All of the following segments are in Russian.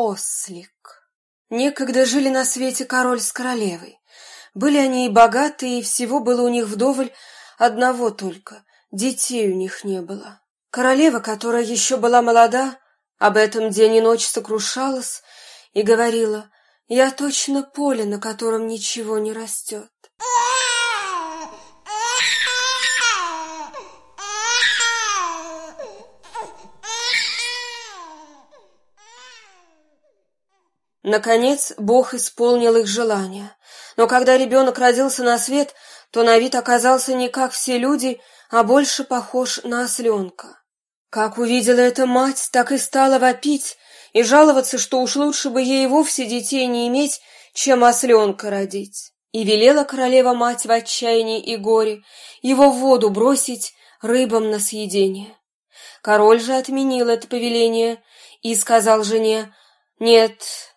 Ослик. Некогда жили на свете король с королевой. Были они и богатые, и всего было у них вдоволь, одного только — детей у них не было. Королева, которая еще была молода, об этом день и ночь сокрушалась и говорила, «Я точно поле, на котором ничего не растет». Наконец, Бог исполнил их желания. Но когда ребенок родился на свет, то на вид оказался не как все люди, а больше похож на осленка. Как увидела это мать, так и стала вопить и жаловаться, что уж лучше бы ей вовсе детей не иметь, чем осленка родить. И велела королева-мать в отчаянии и горе его в воду бросить рыбам на съедение. Король же отменил это повеление и сказал жене, «Нет,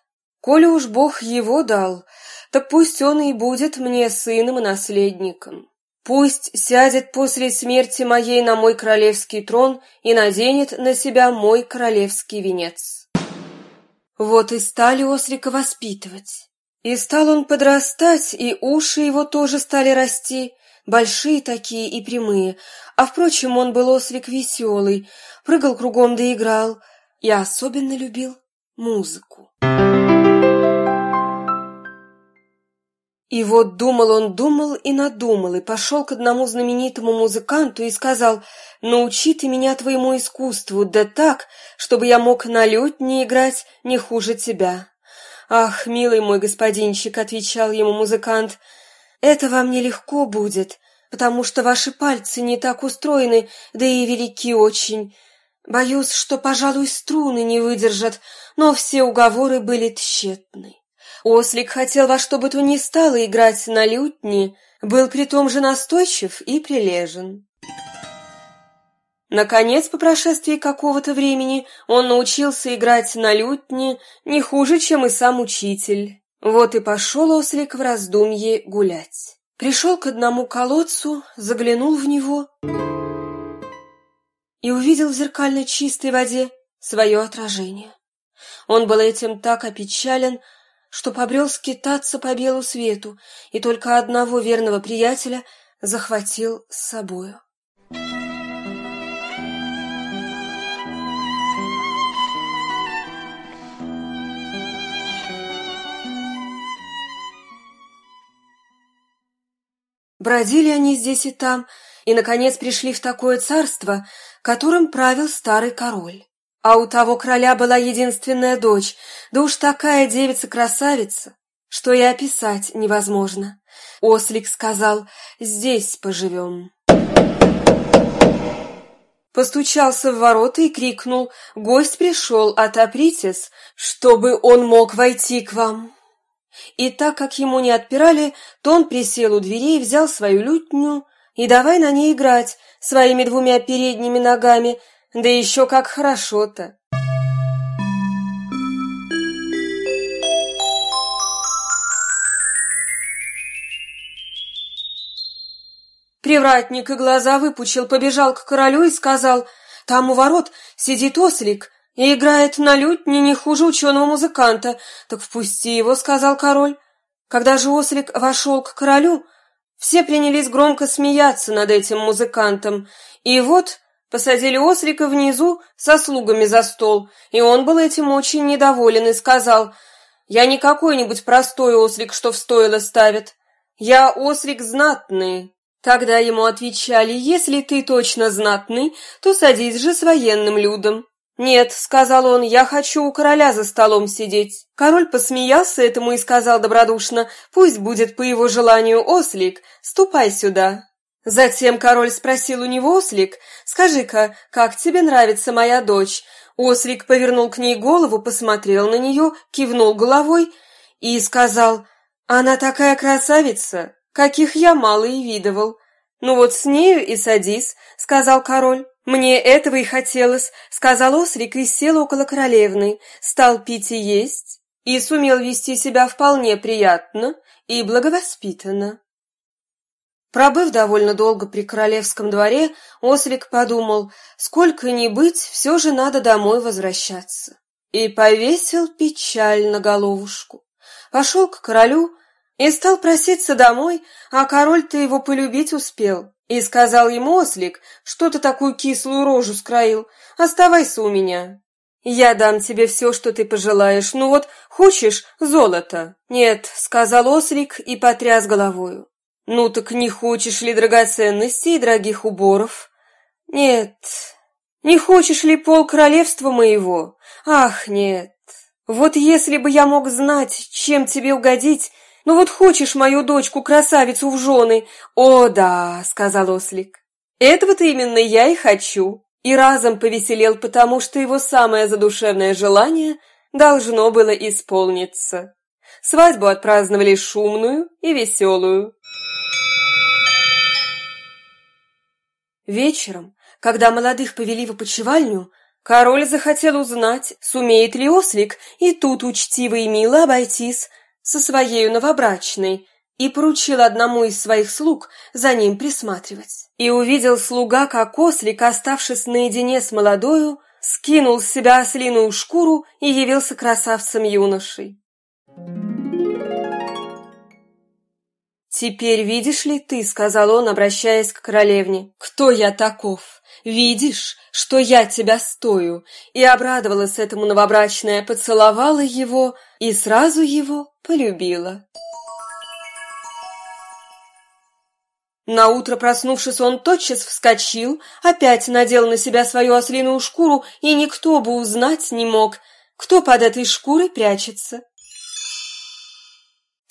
Коли уж Бог его дал, так пусть он и будет мне сыном и наследником. Пусть сядет после смерти моей на мой королевский трон и наденет на себя мой королевский венец. Вот и стали ослика воспитывать. И стал он подрастать, и уши его тоже стали расти, большие такие и прямые, а, впрочем, он был ослик веселый, прыгал кругом да играл. Я особенно любил музыку. И вот думал он, думал и надумал, и пошел к одному знаменитому музыканту и сказал, «Научи ты меня твоему искусству, да так, чтобы я мог на лютне играть не хуже тебя». «Ах, милый мой господинчик», — отвечал ему музыкант, — «это вам нелегко будет, потому что ваши пальцы не так устроены, да и велики очень. Боюсь, что, пожалуй, струны не выдержат, но все уговоры были тщетны». Ослик хотел во что бы то ни стало играть на лютне, был при том же настойчив и прилежен. Наконец, по прошествии какого-то времени, он научился играть на лютне не хуже, чем и сам учитель. Вот и пошел ослик в раздумье гулять. Пришел к одному колодцу, заглянул в него и увидел в зеркально чистой воде свое отражение. Он был этим так опечален, что побрел скитаться по белу свету и только одного верного приятеля захватил с собою. Бродили они здесь и там, и, наконец, пришли в такое царство, которым правил старый король. А у того короля была единственная дочь, да уж такая девица-красавица, что и описать невозможно. Ослик сказал, здесь поживем. Постучался в ворота и крикнул, гость пришел, отопритесь, чтобы он мог войти к вам. И так как ему не отпирали, то он присел у двери и взял свою лютню и давай на ней играть своими двумя передними ногами, да еще как хорошо-то. Привратник и глаза выпучил, побежал к королю и сказал, «Там у ворот сидит ослик и играет на лютне не хуже ученого музыканта. Так впусти его», — сказал король. Когда же ослик вошел к королю, все принялись громко смеяться над этим музыкантом, и вот Посадили ослика внизу со слугами за стол, и он был этим очень недоволен и сказал, «Я не какой-нибудь простой ослик, что в стойло ставят. Я ослик знатный». Тогда ему отвечали, «Если ты точно знатный, то садись же с военным людом». «Нет», — сказал он, — «я хочу у короля за столом сидеть». Король посмеялся этому и сказал добродушно, «Пусть будет по его желанию ослик, ступай сюда». Затем король спросил у него ослик, «Скажи-ка, как тебе нравится моя дочь?» Ослик повернул к ней голову, посмотрел на нее, кивнул головой и сказал, «Она такая красавица, каких я мало и видывал». «Ну вот с нею и садись», — сказал король. «Мне этого и хотелось», — сказал ослик и сел около королевны, стал пить и есть, и сумел вести себя вполне приятно и благовоспитанно. Пробыв довольно долго при королевском дворе, Ослик подумал, сколько ни быть, все же надо домой возвращаться. и повесил печаль на головушку. Пошел к королю и стал проситься домой, а король-то его полюбить успел. И сказал ему ослик, что ты такую кислую рожу скроил, оставайся у меня. Я дам тебе все, что ты пожелаешь, ну вот хочешь золото? Нет, сказал ослик и потряс головою. Ну так не хочешь ли драгоценностей и дорогих уборов? Нет. Не хочешь ли пол королевства моего? Ах, нет. Вот если бы я мог знать, чем тебе угодить, ну вот хочешь мою дочку-красавицу в жены? О, да, сказал ослик. Этого-то именно я и хочу. И разом повеселел, потому что его самое задушевное желание должно было исполниться. Свадьбу отпраздновали шумную и веселую. Вечером, когда молодых повели в опочивальню, король захотел узнать, сумеет ли ослик и тут учтиво и мило обойтись со своей новобрачной, и поручил одному из своих слуг за ним присматривать. И увидел слуга, как ослик, оставшись наедине с молодою, скинул с себя ослиную шкуру и явился красавцем-юношей. «Теперь видишь ли ты, — сказал он, обращаясь к королевне, — кто я таков? Видишь, что я тебя стою?» И обрадовалась этому новобрачная, поцеловала его и сразу его полюбила. На утро проснувшись, он тотчас вскочил, опять надел на себя свою ослиную шкуру, и никто бы узнать не мог, кто под этой шкурой прячется.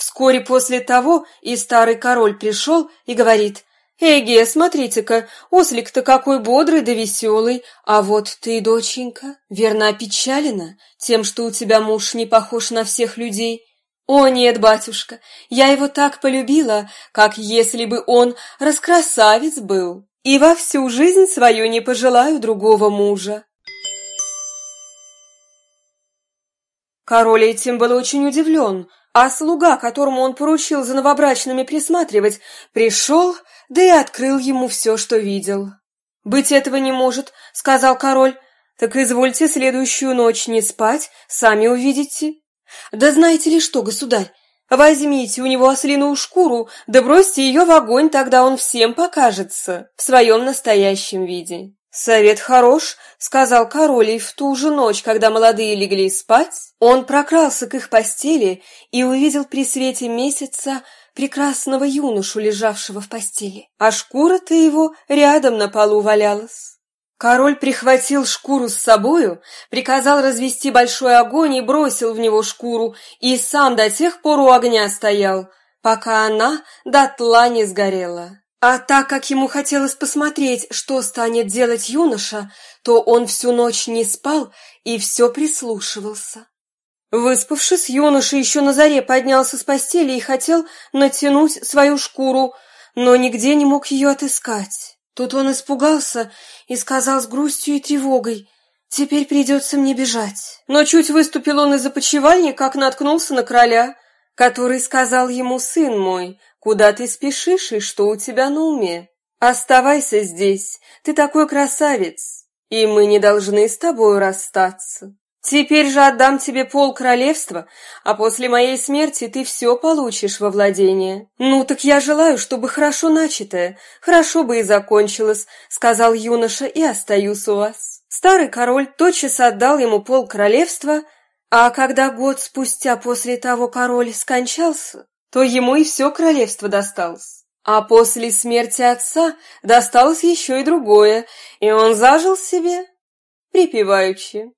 Вскоре после того и старый король пришел и говорит, «Эге, смотрите-ка, ослик-то какой бодрый да веселый, а вот ты, доченька, верно опечалена тем, что у тебя муж не похож на всех людей». «О, нет, батюшка, я его так полюбила, как если бы он раскрасавец был, и во всю жизнь свою не пожелаю другого мужа». Король этим был очень удивлен, а слуга, которому он поручил за новобрачными присматривать, пришел, да и открыл ему все, что видел. «Быть этого не может», — сказал король, — «так извольте следующую ночь не спать, сами увидите». «Да знаете ли что, государь, возьмите у него ослиную шкуру, да бросьте ее в огонь, тогда он всем покажется в своем настоящем виде». «Совет хорош», — сказал король, и в ту же ночь, когда молодые легли спать, он прокрался к их постели и увидел при свете месяца прекрасного юношу, лежавшего в постели, а шкура-то его рядом на полу валялась. Король прихватил шкуру с собою, приказал развести большой огонь и бросил в него шкуру, и сам до тех пор у огня стоял, пока она дотла не сгорела. А так как ему хотелось посмотреть, что станет делать юноша, то он всю ночь не спал и все прислушивался. Выспавшись, юноша еще на заре поднялся с постели и хотел натянуть свою шкуру, но нигде не мог ее отыскать. Тут он испугался и сказал с грустью и тревогой, «Теперь придется мне бежать». Но чуть выступил он из опочивальни, как наткнулся на короля, который сказал ему, «Сын мой, Куда ты спешишь и что у тебя на уме? Оставайся здесь, ты такой красавец, и мы не должны с тобой расстаться. Теперь же отдам тебе пол королевства, а после моей смерти ты все получишь во владение. Ну так я желаю, чтобы хорошо начатое, хорошо бы и закончилось, сказал юноша, и остаюсь у вас. Старый король тотчас отдал ему пол королевства, а когда год спустя после того король скончался, то ему и все королевство досталось. А после смерти отца досталось еще и другое, и он зажил себе припеваючи.